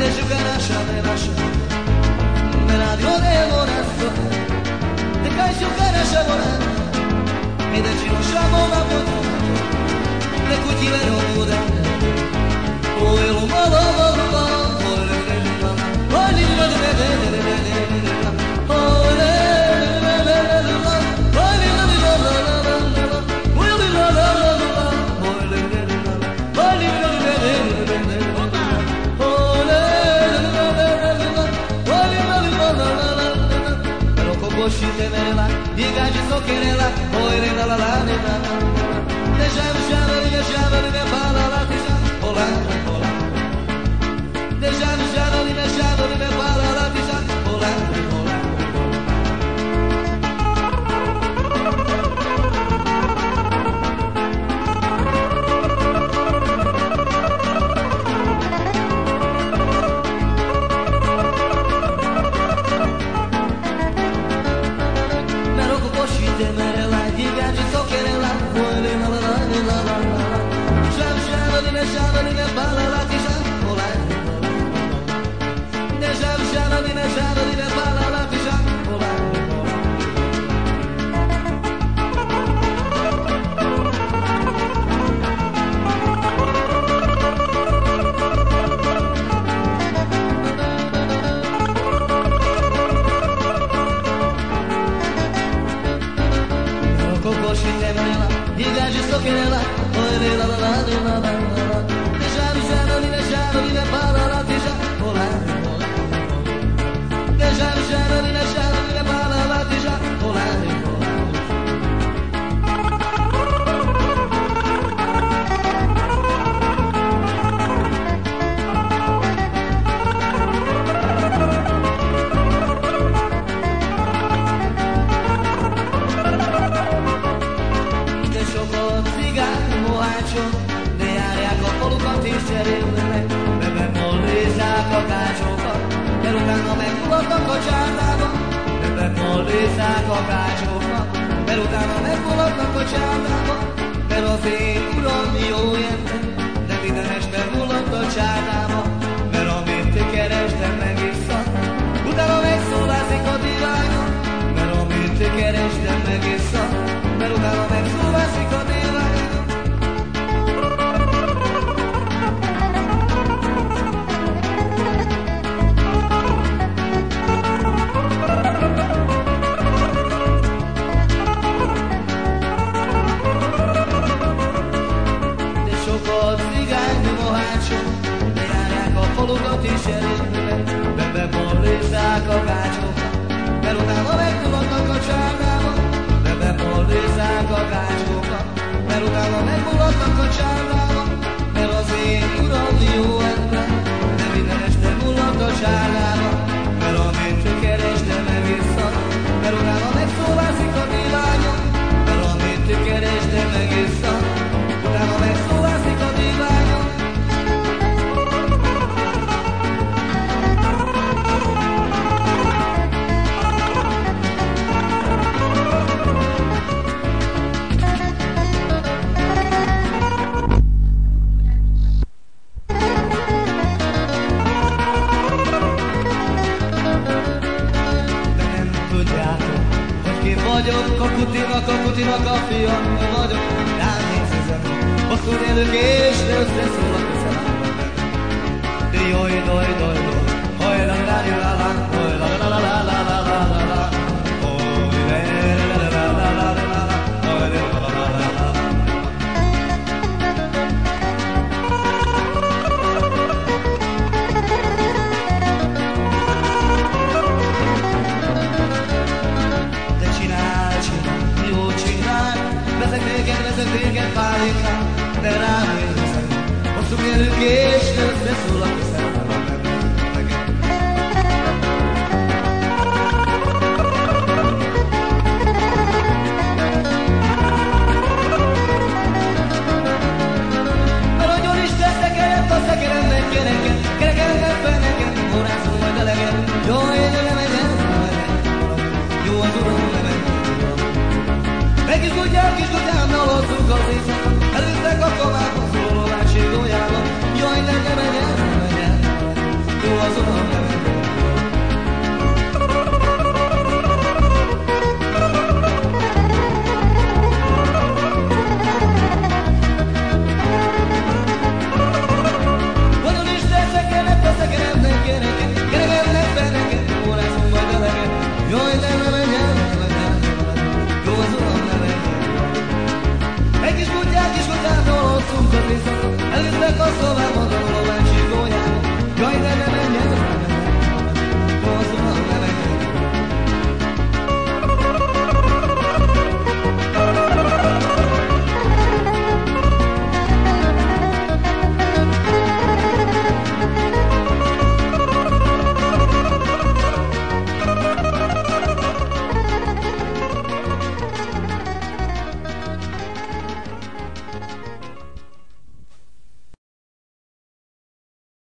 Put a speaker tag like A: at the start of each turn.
A: de Jucaracha, de Racha, de Radio de Morazo, de Cai Jucaracha Morana, e de Chirocha Mona Bota, de Cutilero Mudana, o Elo Mala Mala Mala Mala Mala Mala Mala Mala Mala Liga de soquerela, lasciato in balla la Rézzák a brácsoknak, mert utána megfogadnak a csátába, mert az én uram jó ember. Ott is elindult, bebefordíták a gácsot, Elutána megmulatnak a csárdába, bebefordíták a gácsokat, Elutána megmulatnak a csárdába, against us Kis kutyán, kis kutyán haladtunk az éjszakon, előttek a kabák a szóló lásség ujjában. Jaj, ne, ne menj el, ne menj jó az uram, ne cosa va